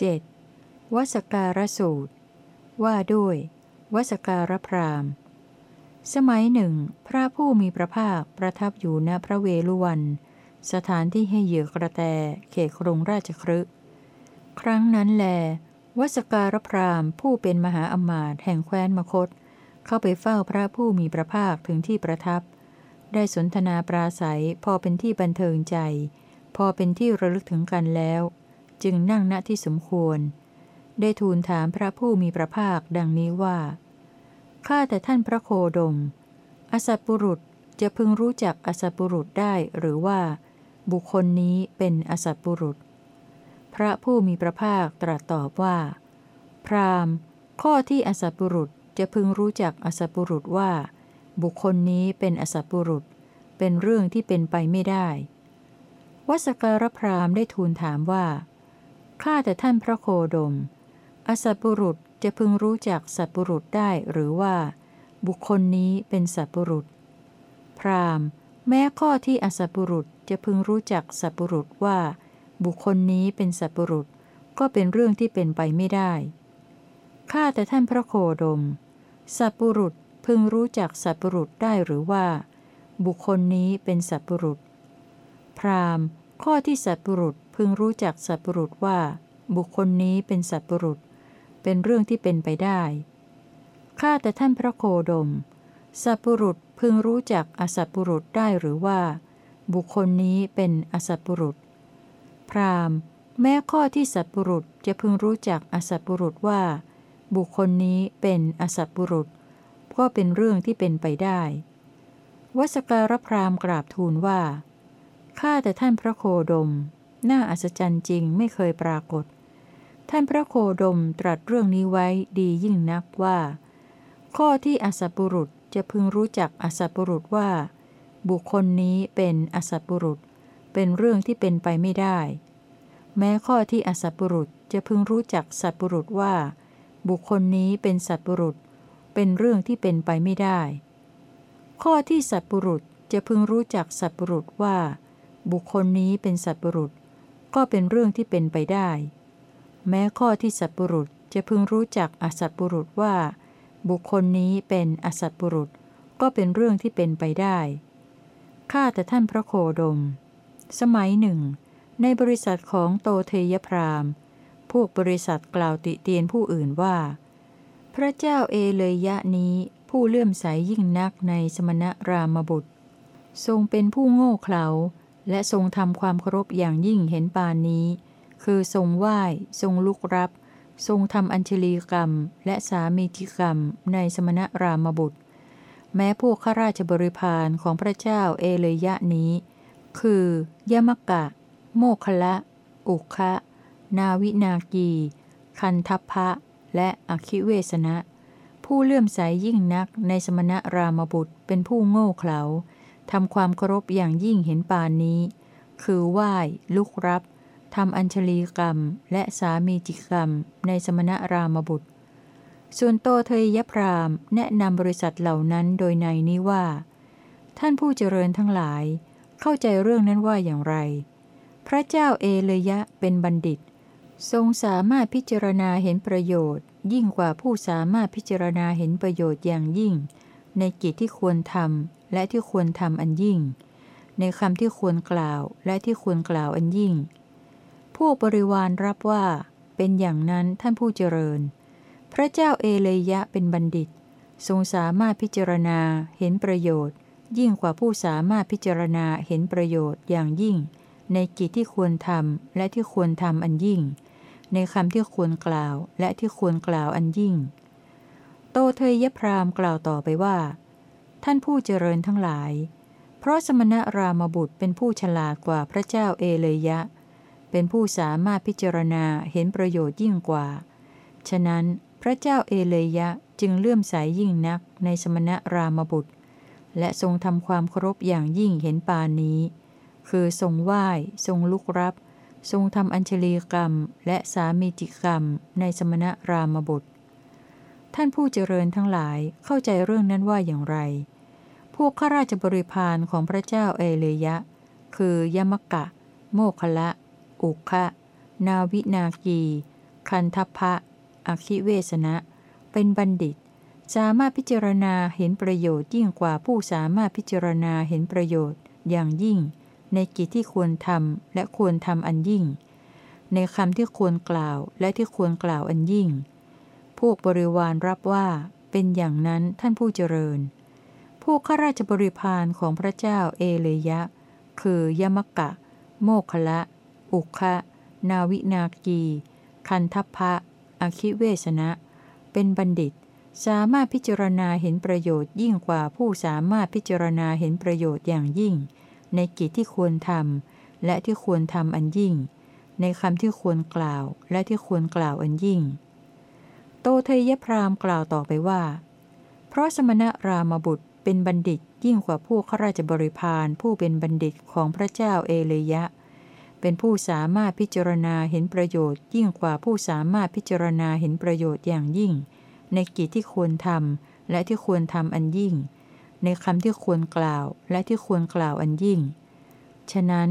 7. วสการสูตร ว่าด้วย วสการพรามสมัยหนึ่ง พระผู้มีพระภาคประทับอยู่ณพระเวลุวัน สถานที่ให้เหยื่อกระแตเขตกรุงราชครึครั้งนั้นแล วสการพรามผู้เป็นมหาอมาตย์แห่งแคว้นมคต เข้าไปเฝ้าพระผู้มีพระภาคถึงที่ประทับ ได้สนทนาปราศัยพอเป็นที่บันเทิงใจ พอเป็นที่ระลึกถึงกันแล้ว จึงนั่งณที่สมควร ได้ทูลถามพระผู้มีพระภาคดังนี้ว่า ข้าแต่ท่านพระโคดม อสัตบุรุษจะพึงรู้จักอสัตบุรุษได้หรือว่า บุคคลนี้เป็นอสัตบุรุษ พระผู้มีพระภาคตรัสตอบว่า พราหมณ์ ข้อที่อสัตบุรุษจะพึงรู้จักอสัตบุรุษว่า บุคคลนี้เป็นอสัตบุรุษ เป็นเรื่องที่เป็นไปไม่ได้วสการพราหมณ์ได้ทูลถามว่า ข้าแต่ท่านพระโคดม อสัตบุรุษจะพึงรู้จักสัตบุรุษได้หรือว่า บุคคลนี้เป็นสัตบุรุษ พราหมณ์ แม้ข้อที่อสัตบุรุษจะพึงรู้จักสัตบุรุษว่า บุคคลนี้เป็นสัตบุรุษก็เป็นเรื่องที่เป็นไปไม่ได้ข้าแต่ท่านพระโคดม สัตบุรุษพึงรู้จักสัตบุรุษได้หรือว่า บุคคลนี้เป็นสัตบุรุษ พราหมณ์ ข้อที่สัตบุรุษ พึงรู้จักสัตบุรุษว่า บุคคลนี้เป็นสัตบุรุษ เป็นเรื่องที่เป็นไปได้ ข้าแต่ท่านพระโคดม สัตบุรุษพึงรู้จักอสัตบุรุษได้หรือว่า บุคคลนี้เป็นอสัตบุรุษ พราหมณ์ แม้ข้อที่สัตบุรุษจะพึงรู้จักอสัตบุรุษว่า บุคคลนี้เป็นอสัตบุรุษ ก็เป็นเรื่องที่เป็นไปได้วสการพรามกราบทูลว่า ข้าแต่ท่านพระโคดม น่าอัศจรรย์จริงไม่เคยปรากฏ ท่านพระโคดมตรัสเรื่องนี้ไว้ดียิ่งนักว่า ข้อที่อสัตบุรุษจะพึงรู้จักอสัตบุรุษว่า บุคคลนี้เป็นอสัตบุรุษ เป็นเรื่องที่เป็นไปไม่ได้ แม้ข้อที่อสัตบุรุษจะพึงรู้จักสัตบุรุษว่า บุคคลนี้เป็นสัตบุรุษ เป็นเรื่องที่เป็นไปไม่ได้ ข้อที่สัตบุรุษจะพึงรู้จักสัตบุรุษว่า บุคคลนี้เป็นสัตบุรุษ ก็เป็นเรื่องที่เป็นไปได้ แม้ข้อที่สัตบุรุษจะพึงรู้จักอสัตบุรุษว่า บุคคลนี้เป็นอสัตบุรุษ ก็เป็นเรื่องที่เป็นไปได้ข้าแต่ท่านพระโคดม สมัยหนึ่ง ในบริษัทของโตเทยพรามพวกบริษัทกล่าวติเตียนผู้อื่นว่า พระเจ้าเอเลยยะนี้ผู้เลื่อมใสยยิ่งนักในสมณรามบุตร ทรงเป็นผู้โง่เขลา และทรงทำความเคารพอย่างยิ่งเห็นปานนี้ คือทรงไหว้ ทรงลุกรับ ทรงทำอัญชลีกรรม และสามีจิกรรม ในสมณรามบุตร แม้พวกข้าราชบริพารของพระเจ้าเอเลยะนี้ คือยมกะ โมคละอุคะนาวินากี คันทัพพะ และอคิเวสนะ ผู้เลื่อมใสยิ่งนักในสมณรามบุตรเป็นผู้โง่เขลา ทำความเคารพอย่างยิ่งเห็นปานนี้ คือไหว้ ลุกรับทำอัญชลีกรรม และสามีจิกรรม ในสมณรามบุตร ส่วนโตเทยพรามแนะนำบริษัทเหล่านั้นโดยในนี้ว่า ท่านผู้เจริญทั้งหลาย เข้าใจเรื่องนั้นว่าอย่างไร พระเจ้าเอเลยะเป็นบัณฑิต ทรงสามารถพิจารณาเห็นประโยชน์ ยิ่งกว่าผู้สามารถพิจารณาเห็นประโยชน์อย่างยิ่ง ในกิจที่ควรทำ และที่ควรทำอันยิ่ง ในคำที่ควรกล่าวและที่ควรกล่าวอันยิ่งพวกบริวารรับว่า เป็นอย่างนั้นท่านผู้เจริญ พระเจ้าเอเลยะเป็นบัณฑิต ทรงสามารถพิจารณาเห็นประโยชน์ ยิ่งกว่าผู้สามารถพิจารณาเห็นประโยชน์อย่างยิ่ง ในกิจที่ควรทำและที่ควรทำอันยิ่ง ในคำที่ควรกล่าวและที่ควรกล่าวอันยิ่ง โตเทยพรามกล่าวต่อไปว่า ท่านผู้เจริญทั้งหลาย เพราะสมณรามบุตรเป็นผู้ฉลาดกว่าพระเจ้าเอเลยะ เป็นผู้สามารถพิจารณาเห็นประโยชน์ยิ่งกว่า ฉะนั้นพระเจ้าเอเลยยะจึงเลื่อมใสยยิ่งนักในสมณรามบุตร และทรงทำความเคารพอย่างยิ่งเห็นปานนี้ คือทรงไหว้ ทรงลุกรับ ทรงทำอัญชลีกรรม และสามีจิกรรมในสมณรามบุตร ท่านผู้เจริญทั้งหลายเข้าใจเรื่องนั้นว่าอย่างไร พวกข้าราชบริพารของพระเจ้าเอเลยะ คือยมกะ โมคละ อุคะนาวินากีคันทัพพะอคิเวสนะ เป็นบัณฑิต สามารถพิจารณาเห็นประโยชน์ยิ่งกว่าผู้สามารถพิจารณาเห็นประโยชน์อย่างยิ่ง ในกิจที่ควรทำและควรทำอันยิ่ง ในคำที่ควรกล่าวและที่ควรกล่าวอันยิ่ง พวกบริวารรับว่าเป็นอย่างนั้นท่านผู้เจริญพวกข้าราชบริพารของพระเจ้าเอเลยะ คือยมกะ โมคละ อุคะนาวินากี คันทัพพะอคิเวสนะ เป็นบัณฑิต สามารถพิจารณาเห็นประโยชน์ยิ่งกว่าผู้สามารถพิจารณาเห็นประโยชน์อย่างยิ่ง ในกิจที่ควรทำและที่ควรทำอันยิ่ง ในคำที่ควรกล่าวและที่ควรกล่าวอันยิ่ง โตเทยพรามกล่าวต่อไปว่า เพราะสมณรามบุตรเป็นบัณฑิตยิ่งกว่าผู้ข้าราชบริพารผู้เป็นบัณฑิตของพระเจ้าเอเลยะ เป็นผู้สามารถพิจารณาเห็นประโยชน์ยิ่งกว่าผู้สามารถพิจารณาเห็นประโยชน์อย่างยิ่ง ในกิจที่ควรทำและที่ควรทำอันยิ่ง ในคำที่ควรกล่าวและที่ควรกล่าวอันยิ่ง ฉะนั้น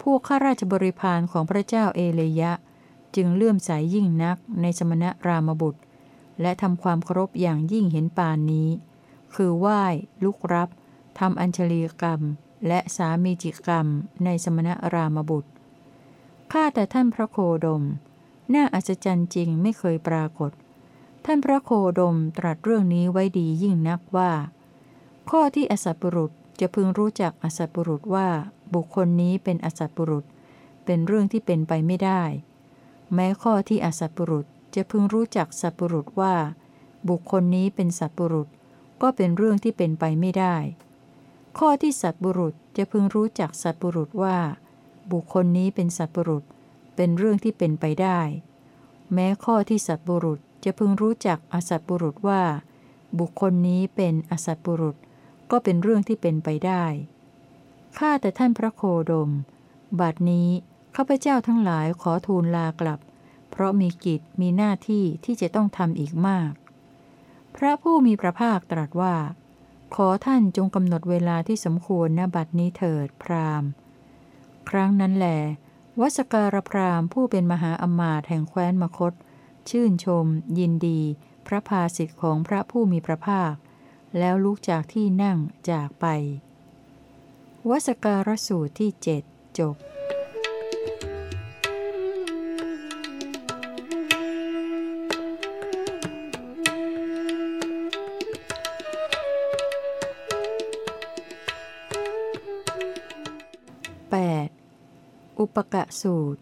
ผู้ข้าราชบริพารของพระเจ้าเอเลยะ จึงเลื่อมใสยยิ่งนักในสมณรามบุตร และทำความเคารพอย่างยิ่งเห็นปานนี้ คือไหว้ ลุกรับทำอัญชลีกรรม และสามีจิกรรม ในสมณรามบุตร ข้าแต่ท่านพระโคดม น่าอัศจรรย์จริงไม่เคยปรากฏ ท่านพระโคดมตรัสเรื่องนี้ไว้ดียิ่งนักว่า ข้อที่อสัตบุรุษจะพึงรู้จักอสัตบุรุษว่าบุคคลนี้เป็นอสัตบุรุษ เป็นเรื่องที่เป็นไปไม่ได้ แม้ข้อที่อสัตบุรุษ จะพึงรู้จักสัตบุรุษว่า บุคคลนี้เป็นสัตบุรุษ ก็เป็นเรื่องที่เป็นไปไม่ได้ ข้อที่สัตบุรุษจะพึงรู้จักสัตบุรุษว่า บุคคลนี้เป็นสัตบุรุษ เป็นเรื่องที่เป็นไปได้ แม้ข้อที่สัตบุรุษจะพึงรู้จักอสัตบุรุษว่า บุคคลนี้เป็นอสัตบุรุษ ก็เป็นเรื่องที่เป็นไปได้ข้าแต่ท่านพระโคดม บัดนี้ข้าพเจ้าทั้งหลายขอทูลลากลับ เพราะมีกิจมีหน้าที่ที่จะต้องทำอีกมาก พระผู้มีพระภาคตรัสว่า ขอท่านจงกำหนดเวลาที่สมควรณบัดนี้เถิดพราหมณ์ ครั้งนั้นแหลวัสการพราหมณ์ผู้เป็นมหาอมาตย์แห่งแคว้นมคต ชื่นชม ยินดี พระภาสิทธิ์ของพระผู้มีพระภาค แล้วลุกจากที่นั่งจากไป วสการสูตรที่เจ็ดจบ ปกะสูตร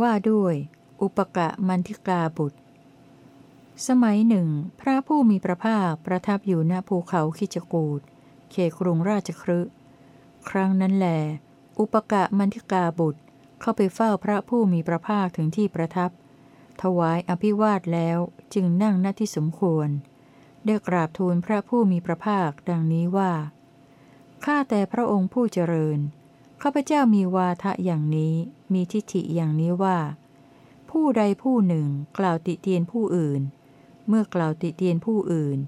ว่าด้วย อุปกะมันทิกาบุตร สมัยหนึ่ง พระผู้มีพระภาคประทับอยู่ณภูเขาคิจกูดเขตกรุงราชครึครั้งนั้นแหลอุปกะมันทิกาบุตรเข้าไปเฝ้าพระผู้มีพระภาคถึงที่ประทับ ถวายอภิวาทแล้วจึงนั่งหน้าที่สมควร ได้กราบทูลพระผู้มีพระภาคดังนี้ว่า ข้าแต่พระองค์ผู้เจริญ ข้าพเจ้ามีวาทะอย่างนี้ มีทิฏฐิอย่างนี้ว่า ผู้ใดผู้หนึ่งกล่าวติเตียนผู้อื่น เมื่อกล่าวติเตียนผู้อื่น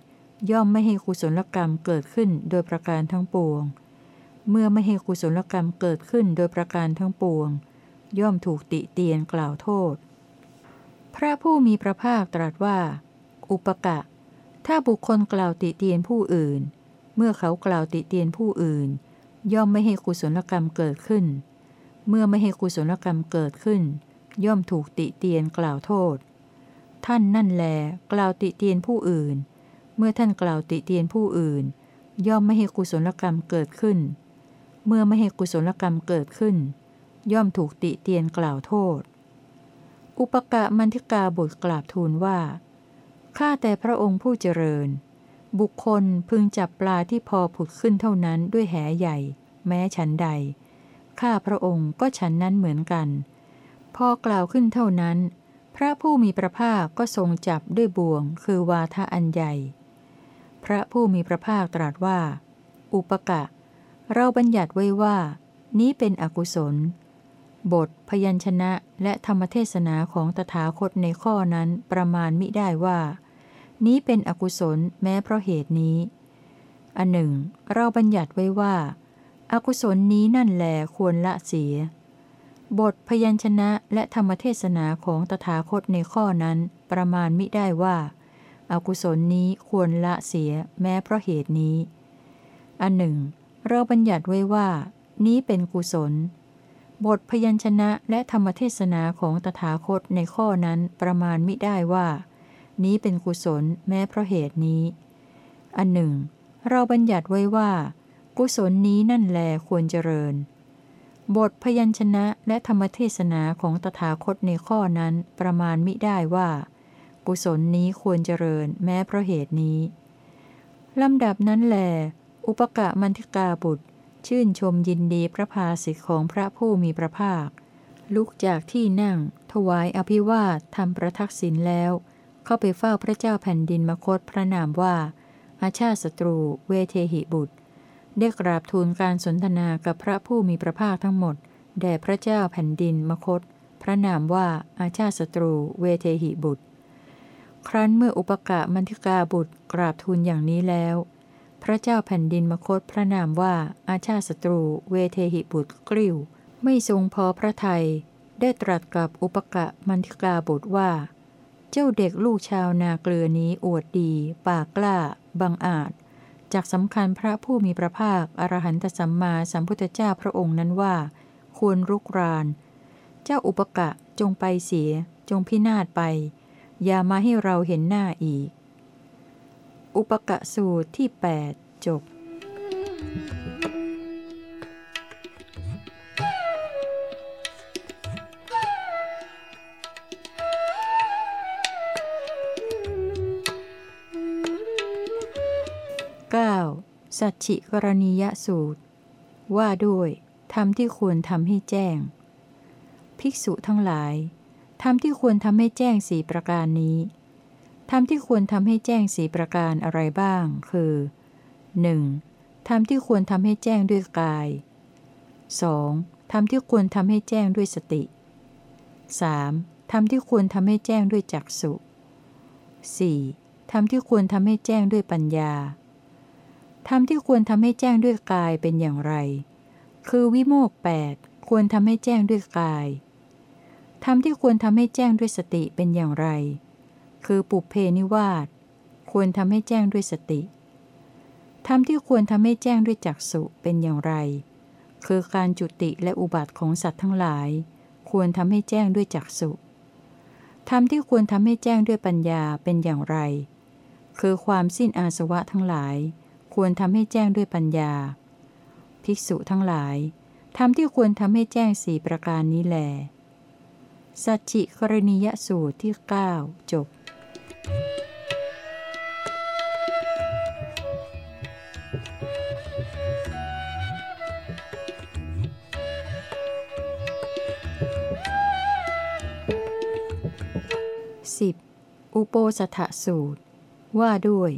ย่อมไม่ให้กุศลกรรมเกิดขึ้นโดยประการทั้งปวง เมื่อไม่ให้กุศลกรรมเกิดขึ้นโดยประการทั้งปวง ย่อมถูกติเตียนกล่าวโทษ พระผู้มีพระภาคตรัสว่า อุปกะ ถ้าบุคคลกล่าวติเตียนผู้อื่น เมื่อเขากล่าวติเตียนผู้อื่น ย่อมไม่ให้กุศลกรรมเกิดขึ้น เมื่อไม่ให้กุศลกรรมเกิดขึ้น ย่อมถูกติเตียนกล่าวโทษ ท่านนั่นแลกล่าวติเตียนผู้อื่น เมื่อท่านกล่าวติเตียนผู้อื่น ย่อมไม่ให้กุศลกรรมเกิดขึ้น เมื่อไม่ให้กุศลกรรมเกิดขึ้น ย่อมถูกติเตียนกล่าวโทษ อุปกะมันทิกาบุตรกราบทูลว่าข้าแต่พระองค์ผู้เจริญ บุคคลพึงจับปลาที่พอผุดขึ้นเท่านั้นด้วยแหใหญ่ แม้ฉันใด ข้าพระองค์ก็ฉันนั้นเหมือนกัน พอกล่าวขึ้นเท่านั้น พระผู้มีพระภาคก็ทรงจับด้วยบ่วง คือวาทะอันใหญ่ พระผู้มีพระภาคตรัสว่า อุปกะ เราบัญญัติไว้ว่า นี้เป็นอกุศล บทพยัญชนะและธรรมเทศนาของตถาคตในข้อนั้นประมาณมิได้ว่า นี้เป็นอกุศลแม้เพราะเหตุนี้อันหนึ่ง เราบัญญัติไว้ว่า อากุศลนี้นั่นแหลควรละเสีย บทพยัญชนะและธรรมเทศนาของตถาคตในข้อนั้นประมาณมิได้ว่าอากุศลนี้ควรละเสียแม้เพราะเหตุนี้ อันหนึ่ง เราบัญญัติไว้ว่า นี้เป็นกุศล บทพยัญชนะและธรรมเทศนาของตถาคตในข้อนั้นประมาณมิได้ว่า นี้เป็นกุศลแม้เพราะเหตุนี้ อันหนึ่ง เราบัญญัติไว้ว่า กุศลนี้นั่นแลควรเจริญ บทพยัญชนะและธรรมเทศนาของตถาคตในข้อนั้นประมาณมิได้ว่า กุศลนี้ควรเจริญแม้เพราะเหตุนี้ ลำดับนั้นแหลอุปกะมันทิกาบุตร ชื่นชมยินดีพระภาสิทธิของพระผู้มีพระภาคลุกจากที่นั่ง ถวายอภิวาททำประทักษิณแล้ว เข้าไปเฝ้าพระเจ้าแผ่นดินมคตพระนามว่าอาชาติศัตรูเวเทหิบุตร ได้กราบทูลการสนทนากับพระผู้มีพระภาคทั้งหมด แด่พระเจ้าแผ่นดินมคต พระนามว่าอาชาติศัตรูเวเทหิบุตร ครั้นเมื่ออุปกะมันทิกาบุตรกราบทูลอย่างนี้แล้ว พระเจ้าแผ่นดินมคตพระนามว่าอาชาศัตรูเวเทหิบุตรกริ้ว ไม่ทรงพอพระไทยได้ตรัสกับอุปกะมันทิกาบุตรว่า เจ้าเด็กลูกชาวนาเกลือนี้อวดดี ปากกล้า บังอาจ จากสำคัญพระผู้มีพระภาค อรหันตสัมมาสัมพุทธเจ้าพระองค์นั้นว่า ควรรุกราน เจ้าอุปกะจงไปเสีย จงพินาศไป อย่ามาให้เราเห็นหน้าอีก อุปกะสูตรที่ 8 จบ 9. สัจฉิกรณียสูตร ว่าด้วยทำที่ควรทำให้แจ้ง ภิกษุทั้งหลายธรรมที่ควรทำให้แจ้งสีประการนี้ธรรมที่ควรทำให้แจ้งสีประการอะไรบ้าง คือ 1. ธรรมที่ควรทำให้แจ้งด้วยกาย 2. ธรรมที่ควรทำให้แจ้งด้วยสติ 3. ธรรมที่ควรทำให้แจ้งด้วยจักสุ 4. ธรรมที่ควรทำให้แจ้งด้วยปัญญา ธรรมที่ควรทำให้แจ้งด้วยกายเป็นอย่างไร คือวิโมกแปดควรทำให้แจ้งด้วยกายธรรมที่ควรทำให้แจ้งด้วยสติเป็นอย่างไร คือปุเพนิวาสควรทำให้แจ้งด้วยสติธรรมที่ควรทำให้แจ้งด้วยจักสุเป็นอย่างไร คือการจุติและอุบัติของสัตว์ทั้งหลาย ควรทำให้แจ้งด้วยจักสุธรรมที่ควรทำให้แจ้งด้วยปัญญาเป็นอย่างไร คือความสิ้นอาสวะทั้งหลาย ควรทำให้แจ้งด้วยปัญญา ภิกษุทั้งหลายธรรมที่ควรทำให้แจ้งสี่ประการนี้แหลสัจจิกรณียสูตรที่ 9 จบสิบอุโปสถสูตร ว่าด้วย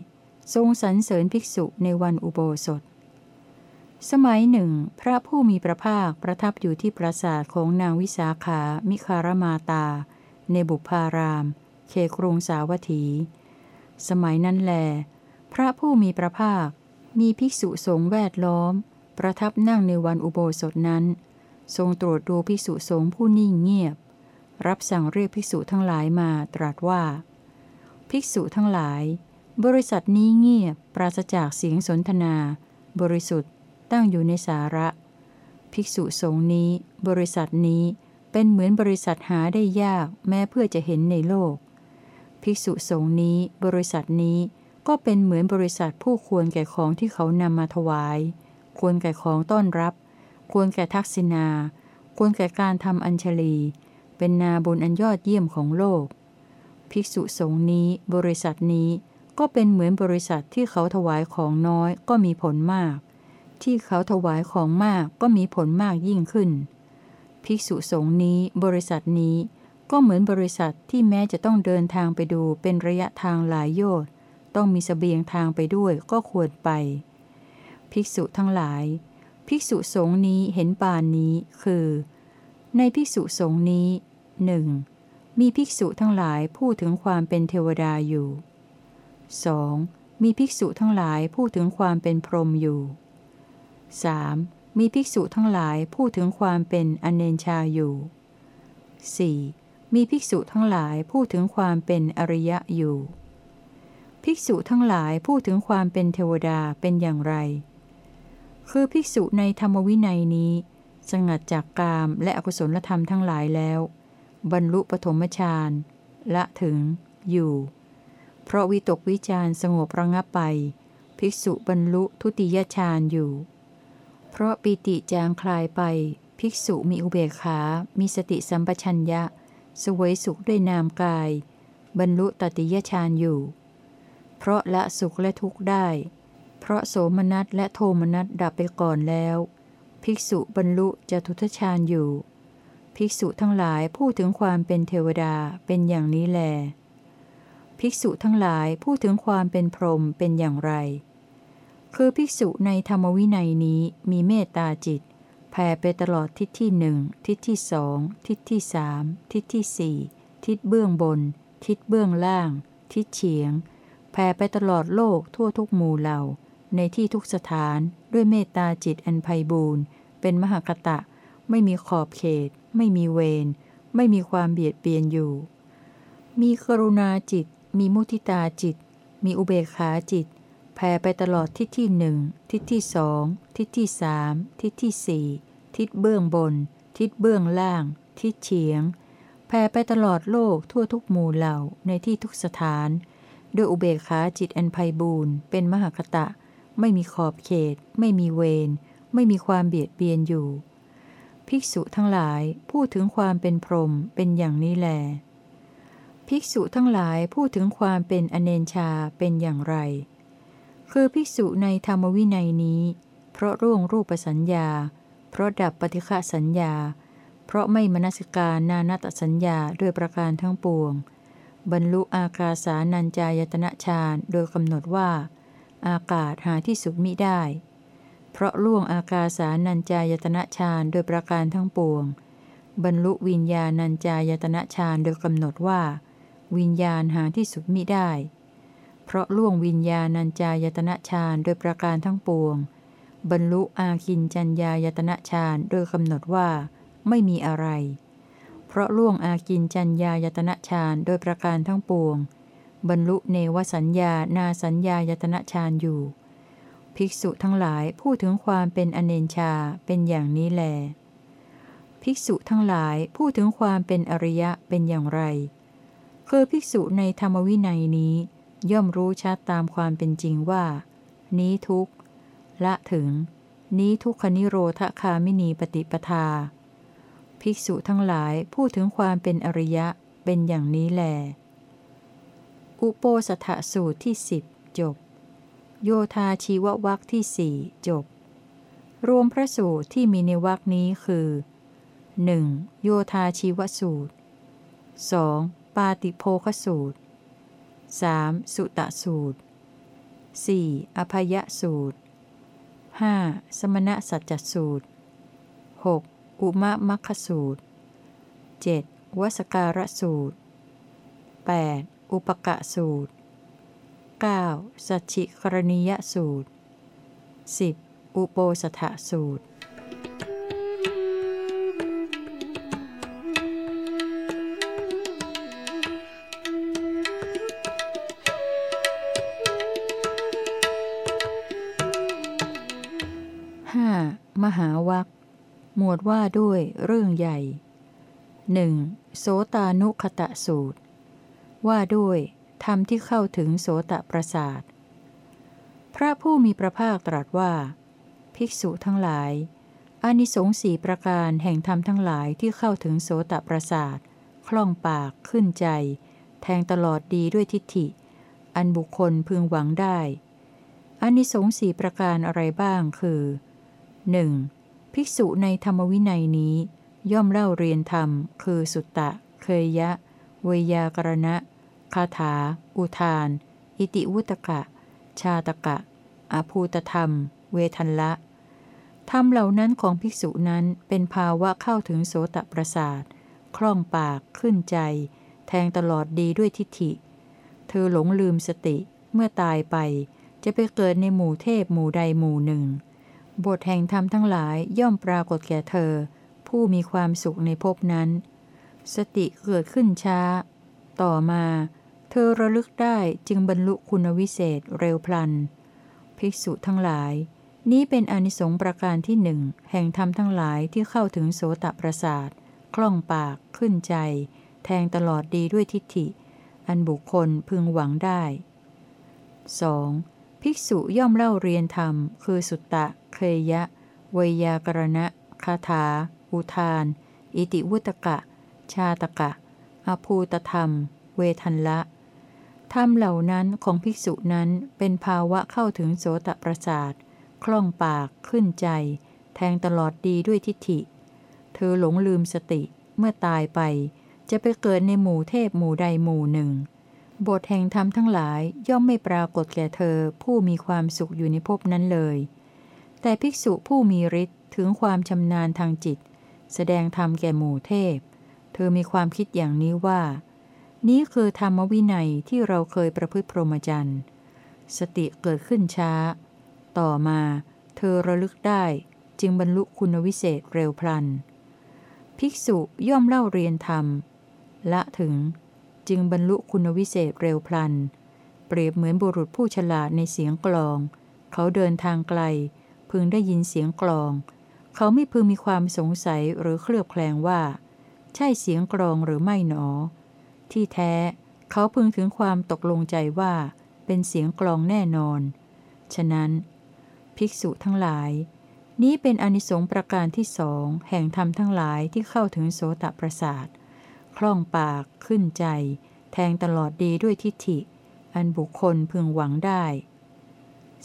ทรงสรรเสริญภิกษุในวันอุโบสถ สมัยหนึ่ง พระผู้มีพระภาคประทับอยู่ที่ปราสาทของนางวิสาขา มิคารมาตา ในบุพารามเคครุงสาวัตถี สมัยนั้นแล พระผู้มีพระภาค มีภิกษุสงฆ์แวดล้อม ประทับนั่งในวันอุโบสถนั้น ทรงตรวจดูภิกษุสงฆ์ผู้นิ่งเงียบ รับสั่งเรียกภิกษุทั้งหลายมาตรัสว่า ภิกษุทั้งหลาย บริษัทนี้เงียบปราศจากเสียงสนทนา บริสุทธิ์ตั้งอยู่ในสาระ ภิกษุสงฆ์นี้ บริษัทนี้เป็นเหมือนบริษัทหาได้ยากแม้เพื่อจะเห็นในโลก ภิกษุสงฆ์นี้บริษัทนี้ก็เป็นเหมือนบริษัทผู้ควรแก่ของที่เขานำมาถวาย ควรแก่ของต้อนรับ ควรแก่ทักษิณา ควรแก่การทำอัญชลี เป็นนาบุญอันยอดเยี่ยมของโลก ภิกษุสงฆ์นี้ บริษัทนี้ ก็เป็นเหมือนบริษัทที่เขาถวายของน้อยก็มีผลมาก ที่เขาถวายของมากก็มีผลมากยิ่งขึ้น ภิกษุสงฆ์นี้บริษัทนี้ก็เหมือนบริษัทที่แม้จะต้องเดินทางไปดูเป็นระยะทางหลายโยชน์ต้องมีสเสบียงทางไปด้วยก็ควรไป ภิกษุทั้งหลาย ภิกษุสงฆ์นี้เห็นปานนี้คือ ในภิกษุสงฆ์นี้หนึ่งมีภิกษุทั้งหลายพูดถึงความเป็นเทวดาอยู่ 2. มีภิกษุทั้งหลายพูดถึงความเป็นพรหมอยู่ 3. มีภิกษุทั้งหลายพูดถึงความเป็นอเนนชาอยู่ 4. มีภิกษุทั้งหลายพูดถึงความเป็นอริยะอยู่ ภิกษุทั้งหลายพูดถึงความเป็นเทวดาเป็นอย่างไร คือภิกษุในธรรมวินัยนี้ สงัดจากกามและอกุศลธรรมทั้งหลายแล้ว บรรลุปฐมฌานละถึงอยู่ เพราะวิตกวิจารสงบระงับไป ภิกษุบรรลุทุติยฌานอยู่ เพราะปิติจางคลายไป ภิกษุมีอุเบกขา มีสติสัมปชัญญะ สวยสุขด้วยนามกาย บรรลุตติยฌานอยู่ เพราะละสุขและทุกข์ได้ เพราะโสมนัสและโทมนัสดับไปก่อนแล้ว ภิกษุบรรลุจตุทชานอยู่ ภิกษุทั้งหลายพูดถึงความเป็นเทวดาเป็นอย่างนี้แล ภิกษุทั้งหลายพูดถึงความเป็นพรหมเป็นอย่างไร คือภิกษุในธรรมวินัยนี้มีเมตตาจิต แผ่ไปตลอดทิศที่หนึ่งทิศที่สองทิศที่สามทิศที่สี่ทิศเบื้องบน ทิศเบื้องล่าง ทิศเฉียง แผ่ไปตลอดโลกทั่วทุกหมู่เหล่า ในที่ทุกสถานด้วยเมตตาจิตอันไพบูรณ์เป็นมหากตะ ไม่มีขอบเขต ไม่มีเวรไม่มีความเบียดเบียนอยู่ มีกรุณาจิต มีมุทิตาจิต มีอุเบกขาจิต แผ่ไปตลอดทิศที่หนึ่งทิศที่สองทิศที่สามทิศที่สี่ทิศเบื้องบน ทิศเบื้องล่าง ทิศเฉียง แผ่ไปตลอดโลกทั่วทุกหมู่เหล่าในที่ทุกสถาน ด้วยอุเบกขาจิตอันไพบูรณ์เป็นมหากตะ ไม่มีขอบเขต ไม่มีเวรไม่มีความเบียดเบียนอยู่ ภิกษุทั้งหลายพูดถึงความเป็นพรหมเป็นอย่างนี้แล ภิกษุทั้งหลายพูดถึงความเป็นอเนนชาเป็นอย่างไร คือภิกษุในธรรมวินัยนี้ เพราะร่วงรูปสัญญา เพราะดับปฏิฆะสัญญา เพราะไม่มนสิการนานาตสัญญาด้วยประการทั้งปวง บรรลุอากาสานัญจายตนะฌานโดยกำหนดว่า อากาศหาที่สุดมิได้ เพราะล่วงอากาสานัญจายตนะฌานโดยประการทั้งปวง บรรลุวิญญาณัญจายตนะฌานโดยกำหนดว่า วิญญาณหาที่สุดมิได้ เพราะล่วงวิญญาณัญจายตนะฌานโดยประการทั้งปวง บรรลุอาคินจัญญายตนะฌานโดยกำหนดว่า ไม่มีอะไร เพราะล่วงอากินจัญญายตนะฌานโดยประการทั้งปวง บรรลุเนวสัญญานาสัญญายตนะฌานอยู่ ภิกษุทั้งหลายพูดถึงความเป็นอเนนชาเป็นอย่างนี้แล ภิกษุทั้งหลายพูดถึงความเป็นอริยะเป็นอย่างไร คือภิกษุในธรรมวินัยนี้ ย่อมรู้ชัดตามความเป็นจริงว่า นี้ทุกละถึง นี้ทุกขนิโรธคามินีปฏิปทา ภิกษุทั้งหลายพูดถึงความเป็นอริยะเป็นอย่างนี้แล อุโปสถสูตรที่สิบจบ โยธาชีววักที่สี่จบ รวมพระสูตรที่มีในวักนี้คือ 1. โยธาชีวสูตร 2. ปาติโภคสูตร 3. สุตะสูตร 4. อภยสูตร 5. สมณสัจจสูตร 6. อุมะมัคคสูตร 7. วสการสูตร 8. อุปกะสูตร 9. สัจฉิกรณียสูตร 10. อุโปสถสูตร มวดว่าด้วยเรื่องใหญ่หนึ่งโสตานุคตะสูตร ว่าด้วยธรรมที่เข้าถึงโสตประสาท พระผู้มีพระภาคตรัสว่า ภิกษุทั้งหลายอานิสงส์สี่ประการแห่งธรรมทั้งหลายที่เข้าถึงโสตประสาท คล่องปากขึ้นใจ แทงตลอดดีด้วยทิฏฐิ อันบุคคลพึงหวังได้อานิสงส์สี่ประการอะไรบ้างคือ 1. ภิกษุในธรรมวินัยนี้ ย่อมเล่าเรียนธรรม คือสุตตะ เคยยะ เวยากรณะ คาถา อุทาน อิติวุตกะ ชาตกะ อภูตธรรม เวทันละธรรมเหล่านั้นของภิกษุนั้นเป็นภาวะเข้าถึงโสตประสาท คล่องปาก ขึ้นใจ แทงตลอดดีด้วยทิฏฐิ เธอหลงลืมสติ เมื่อตายไป จะไปเกิดในหมู่เทพหมู่ใดหมู่หนึ่ง บทแห่งธรรมทั้งหลายย่อมปรากฏแก่เธอ ผู้มีความสุขในภพนั้น สติเกิดขึ้นช้า ต่อมา เธอระลึกได้จึงบรรลุคุณวิเศษเร็วพลัน ภิกษุทั้งหลาย นี้เป็นอนิสงส์ประการที่หนึ่งแห่งธรรมทั้งหลายที่เข้าถึงโสตประสาทคล่องปากขึ้นใจ แทงตลอดดีด้วยทิฏฐิ อันบุคคลพึงหวังได้ 2. ภิกษุย่อมเล่าเรียนธรรม คือสุตตะ เคยะเวยากรณะ คาถา อุทาน อิติวุตกะ ชาตกะ อภูตธรรม เวทันละ ธรรมเหล่านั้นของภิกษุนั้นเป็นภาวะเข้าถึงโสตประสาท คล่องปาก ขึ้นใจ แทงตลอดดีด้วยทิฏฐิ เธอหลงลืมสติ เมื่อตายไป จะไปเกิดในหมู่เทพหมู่ใดหมู่หนึ่ง บทแห่งธรรมทั้งหลายย่อมไม่ปรากฏแก่เธอผู้มีความสุขอยู่ในภพนั้นเลย แต่ภิกษุผู้มีฤทธิ์ถึงความชำนาญทางจิต แสดงธรรมแก่หมู่เทพ เธอมีความคิดอย่างนี้ว่า นี้คือธรรมวินัยที่เราเคยประพฤติพรหมจรรย์ สติเกิดขึ้นช้า ต่อมา เธอระลึกได้จึงบรรลุคุณวิเศษเร็วพลัน ภิกษุย่อมเล่าเรียนธรรม ละถึง จึงบรรลุคุณวิเศษเร็วพลัน เปรียบเหมือนบุรุษผู้ฉลาดในเสียงกลอง เขาเดินทางไกล พึงได้ยินเสียงกลอง เขาไม่พึงมีความสงสัยหรือเคลือบแคลงว่า ใช่เสียงกลองหรือไม่หนอ ที่แท้เขาพึงถึงความตกลงใจว่า เป็นเสียงกลองแน่นอน ฉะนั้น ภิกษุทั้งหลาย นี้เป็นอนิสงส์ประการที่สองแห่งธรรมทั้งหลายที่เข้าถึงโสตประสาท คล่องปาก ขึ้นใจ แทงตลอดดีด้วยทิฏฐิ อันบุคคลพึงหวังได้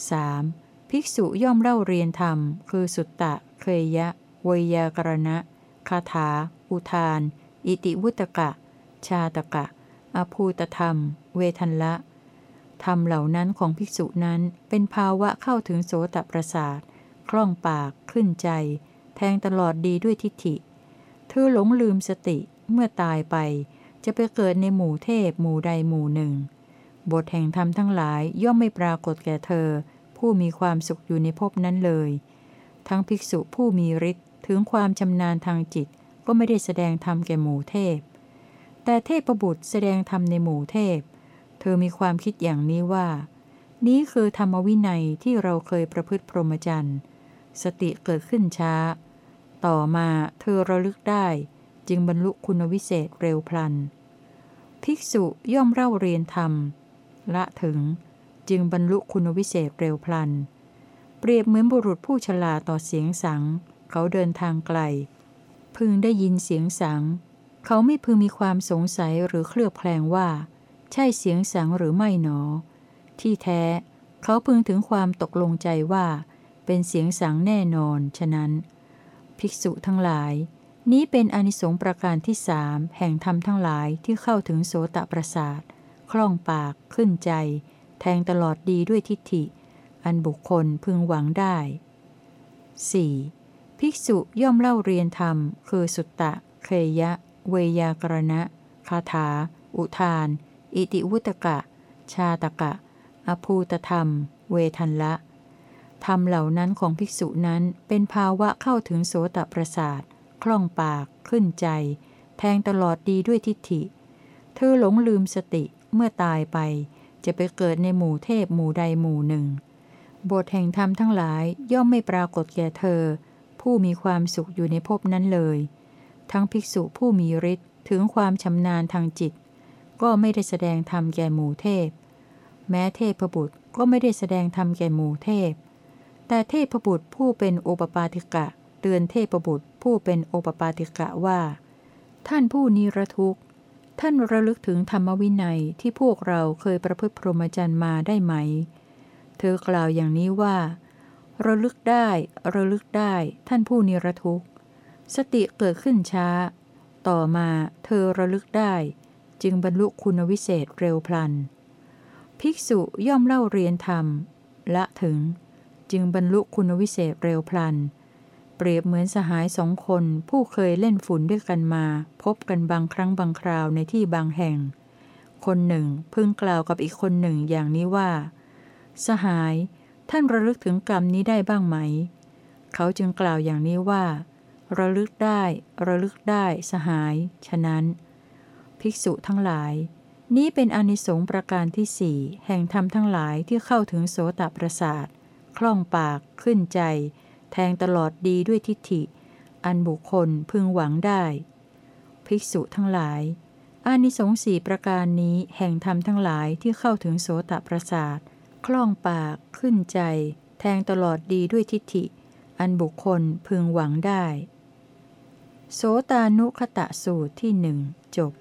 3. ภิกษุย่อมเล่าเรียนธรรม คือสุตตะ เคยยะเวยากรณะ คาถา อุทาน อิติวุตกะ ชาตกะ อภูตธรรม เวทันละ ธรรมเหล่านั้นของภิกษุนั้นเป็นภาวะเข้าถึงโสตประสาท คล่องปาก ขึ้นใจ แทงตลอดดีด้วยทิฏฐิ เธอหลงลืมสติ เมื่อตายไป จะไปเกิดในหมู่เทพหมู่ใดหมู่หนึ่ง บทแห่งธรรมทั้งหลายย่อมไม่ปรากฏแก่เธอ ผู้มีความสุขอยู่ในภพนั้นเลย ทั้งภิกษุผู้มีฤทธิ์ถึงความชำนาญทางจิตก็ไม่ได้แสดงธรรมแก่หมู่เทพ แต่เทพบุตรแสดงธรรมในหมู่เทพ เธอมีความคิดอย่างนี้ว่า นี้คือธรรมวินัยที่เราเคยประพฤติพรหมจรรย์ สติเกิดขึ้นช้า ต่อมาเธอระลึกได้ จึงบรรลุคุณวิเศษเร็วพลัน ภิกษุย่อมเล่าเรียนธรรม ละถึงจึงบรรลุคุณวิเศษเร็วพลัน เปรียบเหมือนบุรุษผู้ฉลาต่อเสียงสัง เขาเดินทางไกล พึงได้ยินเสียงสัง เขาไม่พึงมีความสงสัยหรือเคลือบแคลงว่า ใช่เสียงสังหรือไม่หนอ ที่แท้เขาพึงถึงความตกลงใจว่า เป็นเสียงสังแน่นอน ฉะนั้น ภิกษุทั้งหลาย นี้เป็นอนิสงส์ประการที่สามแห่งธรรมทั้งหลายที่เข้าถึงโสตประสาท คล่องปาก ขึ้นใจ แทงตลอดดีด้วยทิฏฐิ อันบุคคลพึงหวังได้ 4. ภิกษุย่อมเล่าเรียนธรรม คือสุตตะ เคยะ เวยากรณะ คาถา อุทาน อิติวุตกะ ชาตกะ อภูตธรรม เวทันละ ธรรมเหล่านั้นของภิกษุนั้นเป็นภาวะเข้าถึงโสตประสาท คล่องปาก ขึ้นใจ แทงตลอดดีด้วยทิฏฐิ เธอหลงลืมสติเมื่อตายไป จะไปเกิดในหมู่เทพหมู่ใดหมู่หนึ่ง บทแห่งธรรมทั้งหลายย่อมไม่ปรากฏแก่เธอ ผู้มีความสุขอยู่ในภพนั้นเลย ทั้งภิกษุผู้มีฤทธิ์ถึงความชำนาญทางจิต ก็ไม่ได้แสดงธรรมแก่หมู่เทพ แม้เทพบุตรก็ไม่ได้แสดงธรรมแก่หมู่เทพ แต่เทพบุตรผู้เป็นโอปปาติกะ เตือนเทพบุตรผู้เป็นโอปปาติกะว่า ท่านผู้นิรทุกข์ ท่านระลึกถึงธรรมวินัยที่พวกเราเคยประพฤติพรหมจรรย์มาได้ไหม เธอกล่าวอย่างนี้ว่า ระลึกได้ ระลึกได้ท่านผู้นิรทุกข์ สติเกิดขึ้นช้า ต่อมาเธอระลึกได้ จึงบรรลุคุณวิเศษเร็วพลัน ภิกษุย่อมเล่าเรียนธรรม ละถึง จึงบรรลุคุณวิเศษเร็วพลัน ปรียบเหมือนสหายสองคนผู้เคยเล่นฝุ่นด้วยกันมา พบกันบางครั้งบางคราวในที่บางแห่ง คนหนึ่งพึงกล่าวกับอีกคนหนึ่งอย่างนี้ว่า สหาย ท่านระลึกถึงกรรมนี้ได้บ้างไหม เขาจึงกล่าวอย่างนี้ว่า ระลึกได้ ระลึกได้สหาย ฉะนั้น ภิกษุทั้งหลาย นี้เป็นอนิสงส์ประการที่สี่แห่งธรรมทั้งหลายที่เข้าถึงโสตประสาท คล่องปากขึ้นใจ แทงตลอดดีด้วยทิฏฐิ อันบุคคลพึงหวังได้ ภิกษุทั้งหลาย อานิสงส์สี่ประการนี้แห่งธรรมทั้งหลายที่เข้าถึงโสตประสาท คล่องปาก ขึ้นใจ แทงตลอดดีด้วยทิฏฐิ อันบุคคลพึงหวังได้ โสตานุคตะสูตรที่หนึ่งจบ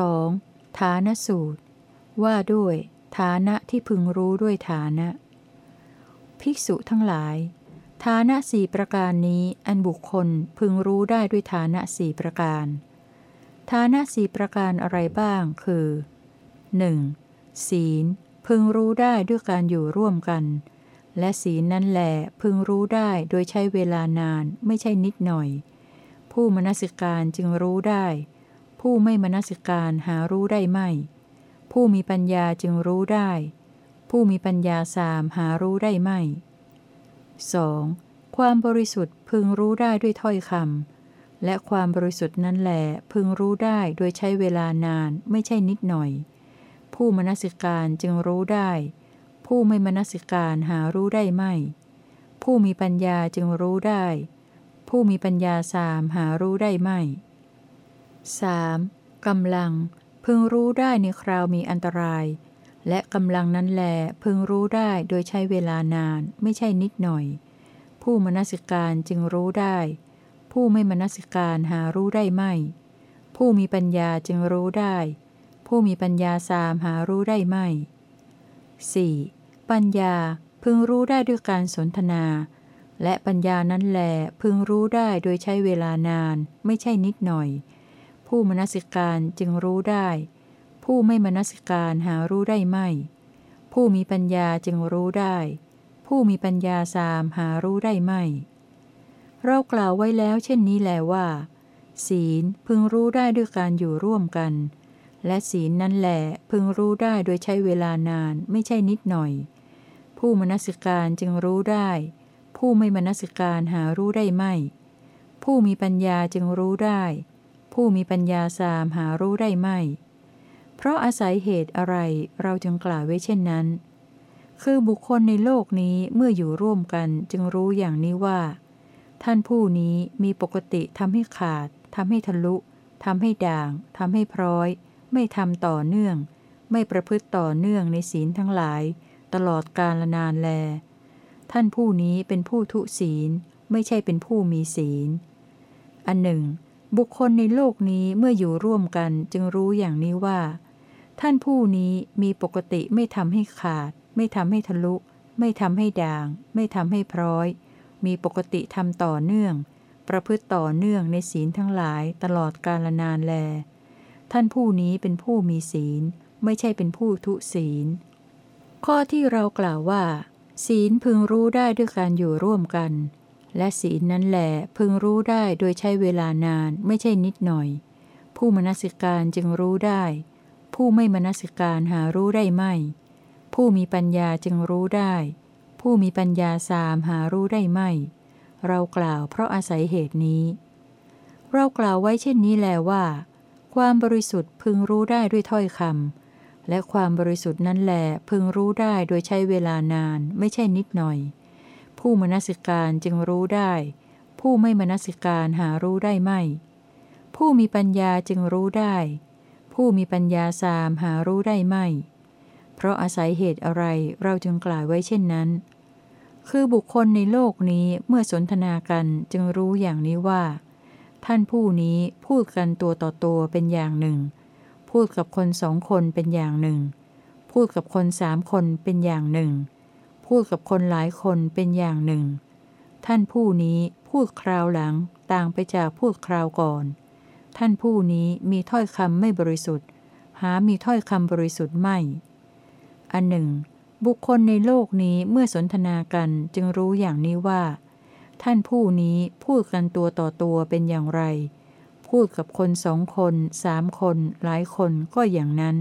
2. ฐานสูตร ว่าด้วย ฐานะที่พึงรู้ด้วยฐานะ ภิกษุทั้งหลาย ฐานะสี่ประการนี้อันบุคคลพึงรู้ได้ด้วยฐานะสี่ประการ ฐานะสี่ประการอะไรบ้างคือ 1. ศีล พึงรู้ได้ด้วยการอยู่ร่วมกัน และศีลนั้นแหลพึงรู้ได้โดยใช้เวลานานไม่ใช่นิดหน่อย ผู้มนสิการจึงรู้ได้ ผู้ไม่มนสิการหารู้ได้ไม่ ผู้มีปัญญาจึงรู้ได้ ผู้มีปัญญาสามหารู้ได้ไม่ 2. ความบริสุทธิ์พึงรู้ได้ด้วยถ้อยคำและความบริสุทธิ์นั้นแหลพึงรู้ได้โดยใช้เวลานานไม่ใช่นิดหน่อย ผู้มนสิการจึงรู้ได้ ผู้ไม่มนสิการหารู้ได้ไม่ ผู้มีปัญญาจึงรู้ได้ ผู้มีปัญญาสามหารู้ได้ไม่ 3. กำลังพึงรู้ได้ในคราวมีอันตราย และกำลังนั้นแลพึงรู้ได้โดยใช้เวลานานไม่ใช่นิดหน่อย ผู้มนสิการจึงรู้ได้ ผู้ไม่มนสิการหารู้ได้ไม่ ผู้มีปัญญาจึงรู้ได้ ผู้มีปัญญาสามหารู้ได้ไม่ 4. ปัญญาพึงรู้ได้ด้วยการสนทนา และปัญญานั้นแลพึงรู้ได้โดยใช้เวลานานไม่ใช่นิดหน่อย ผู้มนสิการจึงรู้ได้ ผู้ไม่มนสิการหารู้ได้ไม่ ผู้มีปัญญาจึงรู้ได้ ผู้มีปัญญาสามหารู้ได้ไม่ เรากล่าวไว้แล้วเช่นนี้แลว่า ศีลพึงรู้ได้ด้วยการอยู่ร่วมกัน และศีลนั้นแหละพึงรู้ได้โดยใช้เวลานานไม่ใช่นิดหน่อย ผู้มนสิการจึงรู้ได้ ผู้ไม่มนสิการหารู้ได้ไม่ ผู้มีปัญญาจึงรู้ได้ ผู้มีปัญญาสามหารู้ได้ไม่ เพราะอาศัยเหตุอะไรเราจึงกล่าวไว้เช่นนั้น คือบุคคลในโลกนี้เมื่ออยู่ร่วมกันจึงรู้อย่างนี้ว่า ท่านผู้นี้มีปกติทำให้ขาดทำให้ทะลุทำให้ด่างทำให้พร้อย ไม่ทำต่อเนื่อง ไม่ประพฤติต่อเนื่องในศีลทั้งหลาย ตลอดกาลนานแล ท่านผู้นี้เป็นผู้ทุศีล ไม่ใช่เป็นผู้มีศีล อันหนึ่ง บุคคลในโลกนี้เมื่ออยู่ร่วมกันจึงรู้อย่างนี้ว่า ท่านผู้นี้มีปกติไม่ทำให้ขาด ไม่ทำให้ทะลุ ไม่ทำให้ด่าง ไม่ทำให้พร้อย มีปกติทำต่อเนื่อง ประพฤติต่อเนื่องในศีลทั้งหลายตลอดกาลนานแล ท่านผู้นี้เป็นผู้มีศีล ไม่ใช่เป็นผู้ทุศีล ข้อที่เรากล่าวว่า ศีลพึงรู้ได้ด้วยการอยู่ร่วมกัน และศีลนั้นแหลพึงรู้ได้โดยใช้เวลานานไม่ใช่นิดหน่อย ผู้มนสิการจึงรู้ได้ ผู้ไม่มนสิการหารู้ได้ไม่ ผู้มีปัญญาจึงรู้ได้ ผู้มีปัญญาสามหารู้ได้ไม่ เรากล่าวเพราะอาศัยเหตุนี้ เรากล่าวไว้เช่นนี้แลว่า ความบริสุทธิ์พึงรู้ได้ด้วยถ้อยคำและความบริสุทธิ์นั้นแหลพึงรู้ได้โดยใช้เวลานานไม่ใช่นิดหน่อย ผู้มนสิการจึงรู้ได้ ผู้ไม่มนสิการหารู้ได้ไม่ ผู้มีปัญญาจึงรู้ได้ ผู้มีปัญญาสามหารู้ได้ไม่ เพราะอาศัยเหตุอะไรเราจึงกล่าวไว้เช่นนั้น คือบุคคลในโลกนี้เมื่อสนทนากันจึงรู้อย่างนี้ว่า ท่านผู้นี้พูดกันตัวต่อตัวเป็นอย่างหนึ่ง พูดกับคนสองคนเป็นอย่างหนึ่ง พูดกับคนสามคนเป็นอย่างหนึ่ง พูดกับคนหลายคนเป็นอย่างหนึ่ง ท่านผู้นี้พูดคราวหลังต่างไปจากพูดคราวก่อน ท่านผู้นี้มีถ้อยคำไม่บริสุทธิ์ หามีถ้อยคำบริสุทธิ์ไม่ อันหนึ่ง บุคคลในโลกนี้เมื่อสนทนากันจึงรู้อย่างนี้ว่า ท่านผู้นี้พูดกันตัวต่อตัวเป็นอย่างไร พูดกับคนสองคนสามคนหลายคนก็อย่างนั้น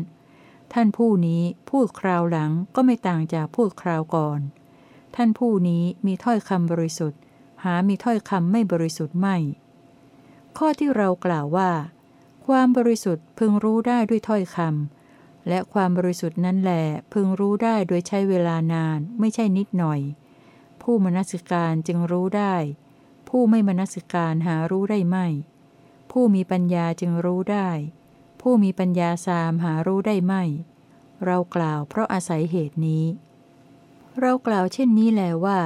ท่านผู้นี้พูดคราวหลังก็ไม่ต่างจากพูดคราวก่อน ท่านผู้นี้มีถ้อยคำบริสุทธิ์ หามีถ้อยคำไม่บริสุทธิ์ไม่ ข้อที่เรากล่าวว่า ความบริสุทธิ์พึงรู้ได้ด้วยถ้อยคำและความบริสุทธิ์นั้นแหลพึงรู้ได้โดยใช้เวลานานไม่ใช่นิดหน่อย ผู้มนสิการจึงรู้ได้ ผู้ไม่มนสิการหารู้ได้ไม่ ผู้มีปัญญาจึงรู้ได้ ผู้มีปัญญาสามหารู้ได้ไม่ เรากล่าวเพราะอาศัยเหตุนี้ เรากล่าวเช่นนี้แลว่า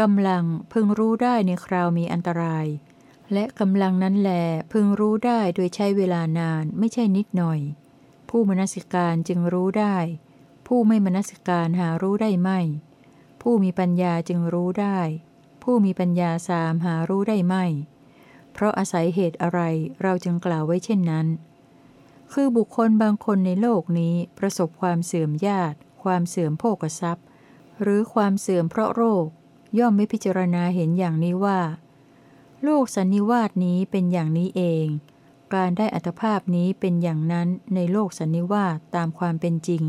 กำลังพึงรู้ได้ในคราวมีอันตราย และกำลังนั้นแลพึงรู้ได้โดยใช้เวลานานไม่ใช่นิดหน่อย ผู้มนสิการจึงรู้ได้ ผู้ไม่มนสิการหารู้ได้ไม่ ผู้มีปัญญาจึงรู้ได้ ผู้มีปัญญาสามหารู้ได้ไม่ เพราะอาศัยเหตุอะไรเราจึงกล่าวไว้เช่นนั้น คือบุคคลบางคนในโลกนี้ประสบความเสื่อมญาติ ความเสื่อมโภกทรัพย์ หรือความเสื่อมเพราะโรค ย่อมไม่พิจารณาเห็นอย่างนี้ว่า โลกสันนิวาสนี้เป็นอย่างนี้เอง การได้อัตภาพนี้เป็นอย่างนั้นในโลกสันนิวาสตามความเป็นจริง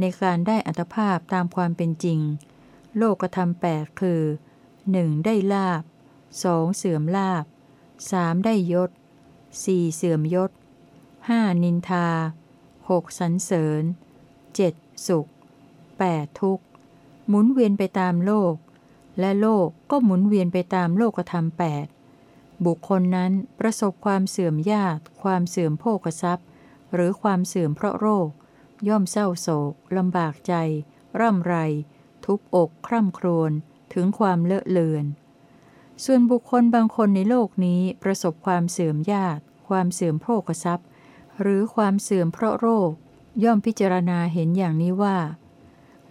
ในการได้อัตภาพตามความเป็นจริง โลกธรรมแปดคือ 1. ได้ลาบ 2. เสื่อมลาบ 3. ได้ยศ 4. เสื่อมยศ 5. นินทา 6. สันเสริญ 7. สุข 8. ทุกข์หมุนเวียนไปตามโลก และโลกก็หมุนเวียนไปตามโลกธรรมแปดบุคคลนั้นประสบความเสื่อมญาติ ความเสื่อมโภคทรัพย์ หรือความเสื่อมเพราะโรค ย่อมเศร้าโศกลำบากใจ ร่ำไร ทุบอกคร่ำครวญถึงความเลอะเลือน ส่วนบุคคลบางคนในโลกนี้ประสบความเสื่อมญาติ ความเสื่อมโภคทรัพย์ หรือความเสื่อมเพราะโรค ย่อมพิจารณาเห็นอย่างนี้ว่า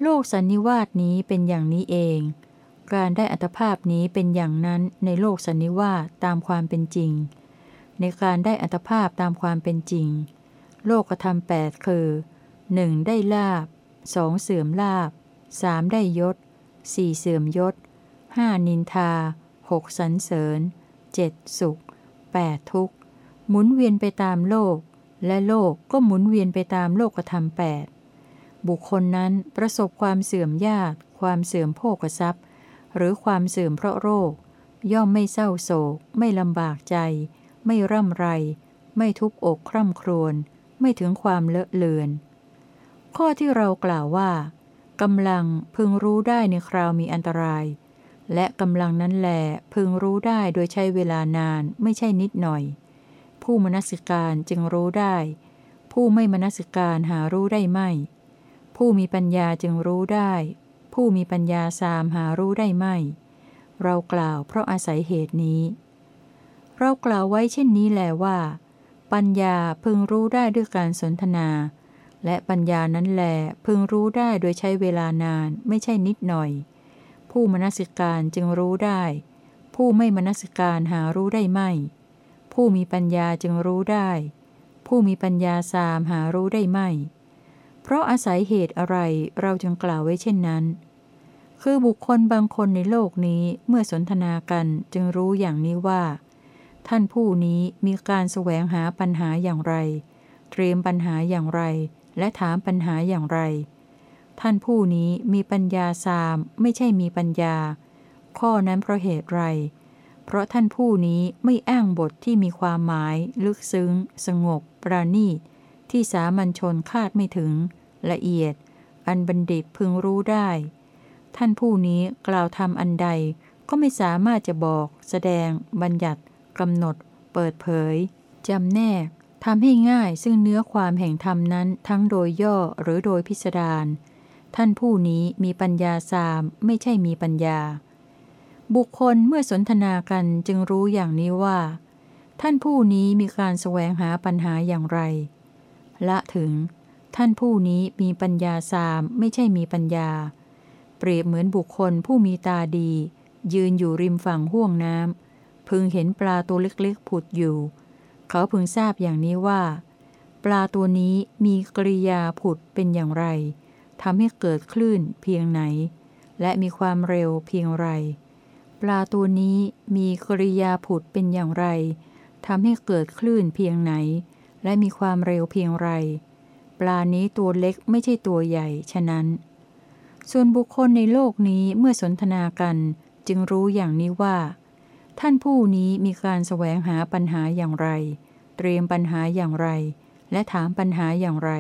โลกสันนิวาสนี้เป็นอย่างนี้เอง การได้อัตภาพนี้เป็นอย่างนั้นในโลกสันนิวาสตามความเป็นจริง ในการได้อัตภาพตามความเป็นจริง โลกธรรมแปดคือ 1. ได้ลาบ 2. เสื่อมลาบสามได้ยศสี่เสื่อมยศห้านินทาหกสันเสริญเจ็ดสุขแปดทุกข์ หมุนเวียนไปตามโลก และโลกก็หมุนเวียนไปตามโลกธรรมแปดบุคคลนั้นประสบความเสื่อมญาติ ความเสื่อมโภกทรัพย์ หรือความเสื่อมเพราะโรค ย่อมไม่เศร้าโศก ไม่ลำบากใจ ไม่ร่ำไร ไม่ทุบอกคร่ำครวญ ไม่ถึงความเลอะเลือน ข้อที่เรากล่าวว่ากำลังพึงรู้ได้ในคราวมีอันตราย และกำลังนั้นแหลพึงรู้ได้โดยใช้เวลานานไม่ใช่นิดหน่อย ผู้มนสิการจึงรู้ได้ ผู้ไม่มนสิการหารู้ได้ไม่ ผู้มีปัญญาจึงรู้ได้ ผู้มีปัญญาสามหารู้ได้ไม่ เรากล่าวเพราะอาศัยเหตุนี้ เรากล่าวไว้เช่นนี้แหลว่า ปัญญาพึงรู้ได้ด้วยการสนทนา และปัญญานั้นแหลพึงรู้ได้โดยใช้เวลานานไม่ใช่นิดหน่อย ผู้มนสิการจึงรู้ได้ ผู้ไม่มนสิการหารู้ได้ไม่ ผู้มีปัญญาจึงรู้ได้ ผู้มีปัญญาสามหารู้ได้ไม่ เพราะอาศัยเหตุอะไรเราจึงกล่าวไว้เช่นนั้น คือบุคคลบางคนในโลกนี้เมื่อสนทนากันจึงรู้อย่างนี้ว่า ท่านผู้นี้มีการแสวงหาปัญหาอย่างไร เตรียมปัญหาอย่างไร และถามปัญหาอย่างไร ท่านผู้นี้มีปัญญาสามไม่ใช่มีปัญญา ข้อนั้นเพราะเหตุไร เพราะท่านผู้นี้ไม่อ้างบทที่มีความหมาย ลึกซึ้ง สงบ ปราณีต ที่สามัญชนคาดไม่ถึง ละเอียด อันบัณฑิตพึงรู้ได้ ท่านผู้นี้กล่าวทำอันใดก็ไม่สามารถจะบอก แสดง บัญญัติกำหนด เปิดเผยจำแนกทำให้ง่ายซึ่งเนื้อความแห่งธรรมนั้นทั้งโดยย่อหรือโดยพิสดารท่านผู้นี้มีปัญญาสามไม่ใช่มีปัญญา บุคคลเมื่อสนทนากันจึงรู้อย่างนี้ว่า ท่านผู้นี้มีการแสวงหาปัญหาอย่างไร ละถึง ท่านผู้นี้มีปัญญาสามไม่ใช่มีปัญญา เปรียบเหมือนบุคคลผู้มีตาดี ยืนอยู่ริมฝั่งห่วงน้ำพึงเห็นปลาตัวเล็กๆผุดอยู่ เขาพึงทราบอย่างนี้ว่า ปลาตัวนี้มีกริยาผุดเป็นอย่างไรทำให้เกิดคลื่นเพียงไหน และมีความเร็วเพียงไร ปลาตัวนี้มีกริยาผุดเป็นอย่างไรทำให้เกิดคลื่นเพียงไหน และมีความเร็วเพียงไร ปลานี้ตัวเล็กไม่ใช่ตัวใหญ่ ฉะนั้น ส่วนบุคคลในโลกนี้เมื่อสนทนากันจึงรู้อย่างนี้ว่า ท่านผู้นี้มีการแสวงหาปัญหาอย่างไร เตรียมปัญหาอย่างไร และถามปัญหาอย่างไร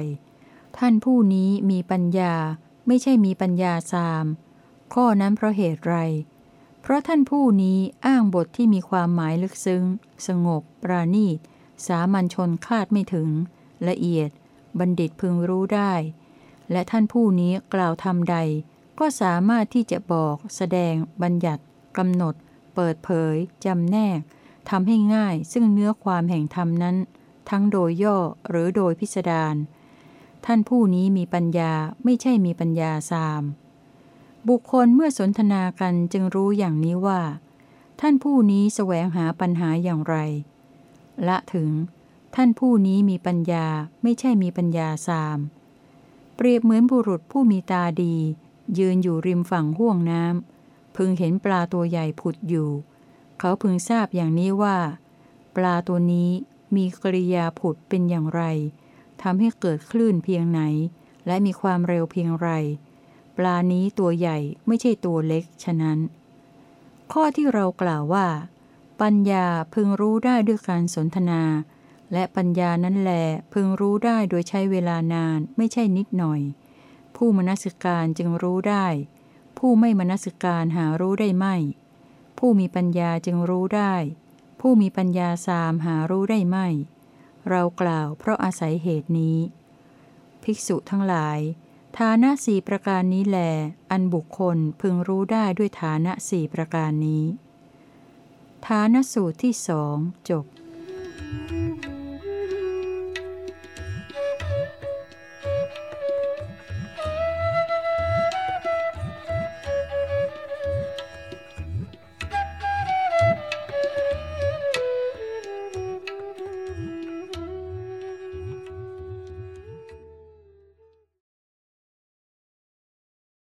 ท่านผู้นี้มีปัญญาไม่ใช่มีปัญญาสาม ข้อนั้นเพราะเหตุไร เพราะท่านผู้นี้อ้างบทที่มีความหมายลึกซึ้ง สงบ ปราณีต สามัญชนคาดไม่ถึง ละเอียด บัณฑิตพึงรู้ได้ และท่านผู้นี้กล่าวทำใด ก็สามารถที่จะบอก แสดง บัญญัติกำหนด เปิดเผยจำแนกทำให้ง่ายซึ่งเนื้อความแห่งธรรมนั้น ทั้งโดยย่อหรือโดยพิสดารท่านผู้นี้มีปัญญาไม่ใช่มีปัญญาสาม บุคคลเมื่อสนทนากันจึงรู้อย่างนี้ว่า ท่านผู้นี้แสวงหาปัญหาอย่างไร ละถึง ท่านผู้นี้มีปัญญาไม่ใช่มีปัญญาสาม เปรียบเหมือนบุรุษผู้มีตาดี ยืนอยู่ริมฝั่งห่วงน้ำพึงเห็นปลาตัวใหญ่ผุดอยู่ เขาพึงทราบอย่างนี้ว่า ปลาตัวนี้มีกริยาผุดเป็นอย่างไรทำให้เกิดคลื่นเพียงไหน และมีความเร็วเพียงไร ปลานี้ตัวใหญ่ไม่ใช่ตัวเล็กฉะนั้น ข้อที่เรากล่าวว่า ปัญญาพึงรู้ได้ด้วยการสนทนา และปัญญานั้นแหลพึงรู้ได้โดยใช้เวลานานไม่ใช่นิดหน่อย ผู้มนสิการจึงรู้ได้ ผู้ไม่มนสิการหารู้ได้ไม่ ผู้มีปัญญาจึงรู้ได้ ผู้มีปัญญาสามหารู้ได้ไม่ เรากล่าวเพราะอาศัยเหตุนี้ ภิกษุทั้งหลาย ฐานะสี่ประการนี้แหลอันบุคคลพึงรู้ได้ด้วยฐานะสี่ประการนี้ ฐานะสูตรที่สองจบ